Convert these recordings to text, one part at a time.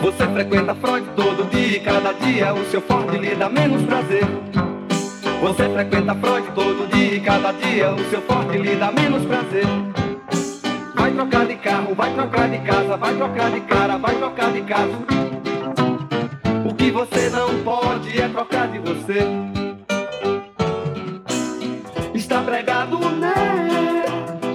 Você frequenta Freud todo dia e cada dia o seu forte lhe dá menos prazer. Você frequenta Freud todo dia e cada dia o seu forte lhe dá menos prazer. Vai trocar de carro, vai trocar de casa, vai trocar de cara, vai trocar de casa. O que você não pode é trocar de você. Está pregado, né?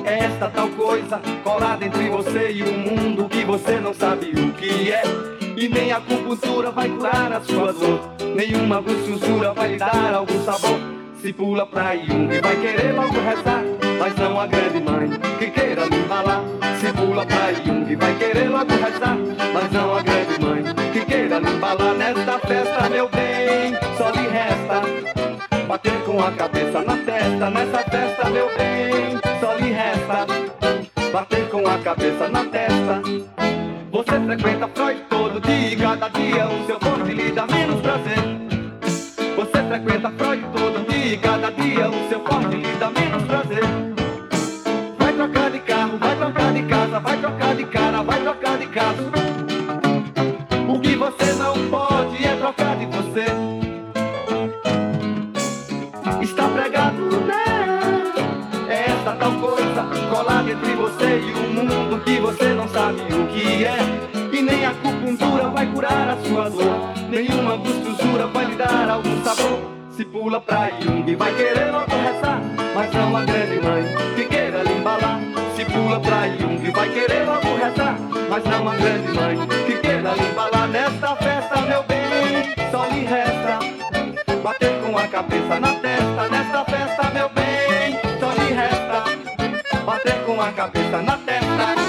É esta tal coisa colada entre você e o mundo que você não sabe o que é. E nem a acupuntura vai curar a sua dor. Nenhuma grossura vai lhe dar algum sabor. Se pula pra Jung vai querer logo rezar. Mas não a grande mãe que queira me embalar. Se pula pra Jung vai querer logo rezar. Mas não a grande mãe que queira me embalar. Nesta festa, meu bem, só lhe resta bater com a cabeça na testa. Nessa festa, meu bem, só lhe resta bater com a cabeça na testa. Você frequenta Freud todo dia e cada dia o seu corpo lhe dá menos prazer. Você frequenta Freud todo dia e cada dia o seu corte lhe dá menos prazer. Vai trocar de carro, vai trocar de casa, vai trocar de cara, vai trocar de casa. O que você não pode é trocar de você. Está pregado, né? É essa tal coisa colada entre você e o mundo que você nem a acupuntura vai curar a sua dor. Nenhuma gostosura vai lhe dar algum sabor. Se pula pra Jung vai querer rezar. Mas não a grande mãe que queira lhe embalar. Se pula pra Jung vai querer rezar. Mas não a grande mãe que queira lhe embalar. Nesta festa, meu bem, só lhe resta bater com a cabeça na testa. Nesta festa, meu bem, só lhe resta bater com a cabeça na testa.